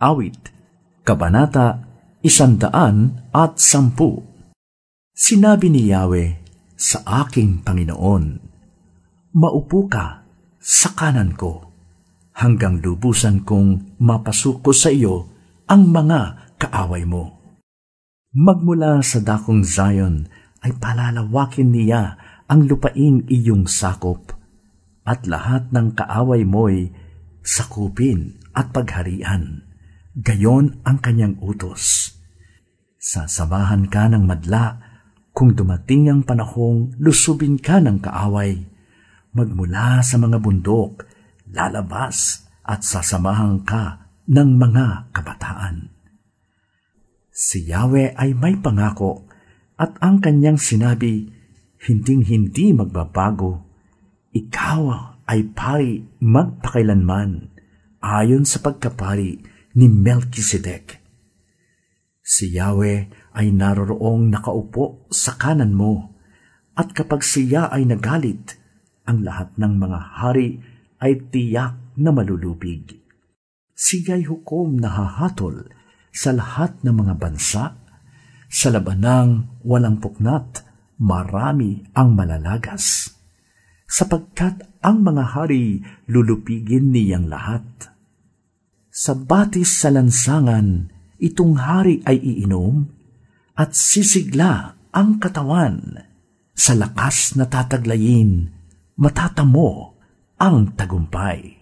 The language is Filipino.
Awit, Kabanata, Isandaan at Sampu. Sinabi ni Yahweh sa aking Panginoon, Maupo ka sa kanan ko, hanggang lubusan kong mapasuko sa iyo ang mga kaaway mo. Magmula sa dakong Zion ay palalawakin niya ang lupain iyong sakop, at lahat ng kaaway mo'y sakupin at pagharian gayon ang kanyang utos. Sasamahan ka ng madla kung dumating ang panahong lusubin ka ng kaaway. Magmula sa mga bundok, lalabas at sasamahan ka ng mga kabataan. Si Yahweh ay may pangako at ang kanyang sinabi, hinding-hindi magbabago. Ikaw ay pari magpakailanman ayon sa pagkapari ni Melchizedek. Si Yahweh ay naroroong nakaupo sa kanan mo, at kapag siya ay nagalit, ang lahat ng mga hari ay tiyak na malulubig. Siya'y hukom na hahatol sa lahat ng mga bansa, sa labanang walang puknat, marami ang malalagas, sapagkat ang mga hari lulupigin niyang lahat sa batis sa lansangan, itong hari ay iinom at sisigla ang katawan. Sa lakas na tataglayin, matatamo ang tagumpay.